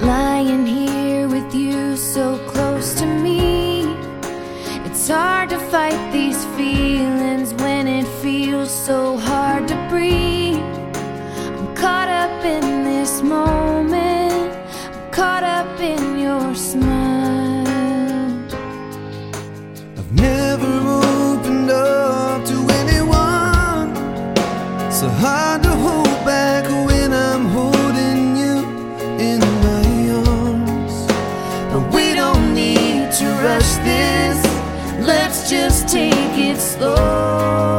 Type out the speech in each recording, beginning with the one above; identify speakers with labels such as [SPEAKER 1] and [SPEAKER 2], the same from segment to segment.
[SPEAKER 1] being here with you so close to me. It's hard to fight these feelings when it feels so hard to breathe. I'm caught up in this moment, I'm caught up in your smile. is. Let's just take it slow.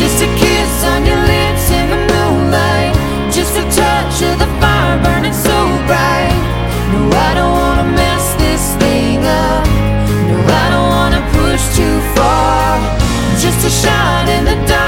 [SPEAKER 1] Just a kiss on your lips in the moonlight. Just a touch of the fire burning so bright. No, I don't wanna mess this thing up. No, I don't wanna push too far. Just a shot in the dark.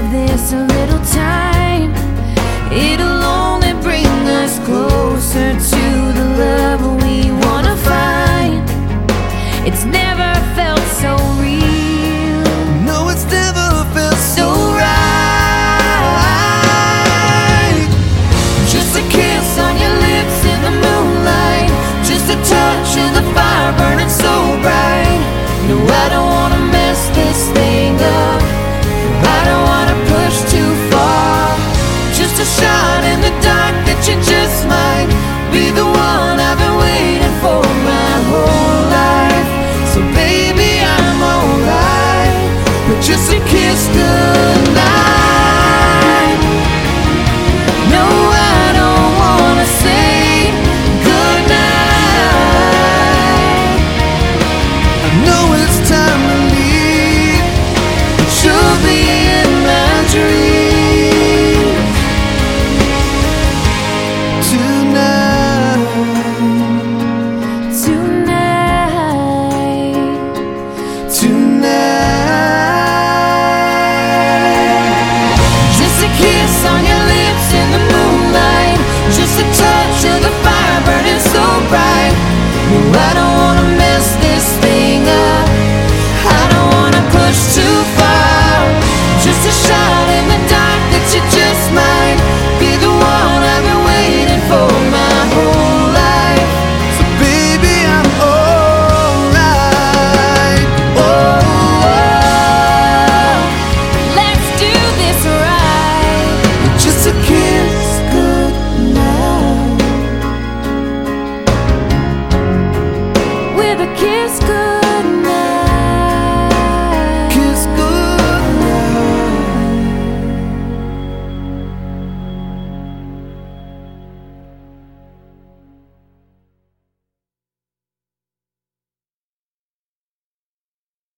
[SPEAKER 1] give this a little time, it'll only bring us closer to the love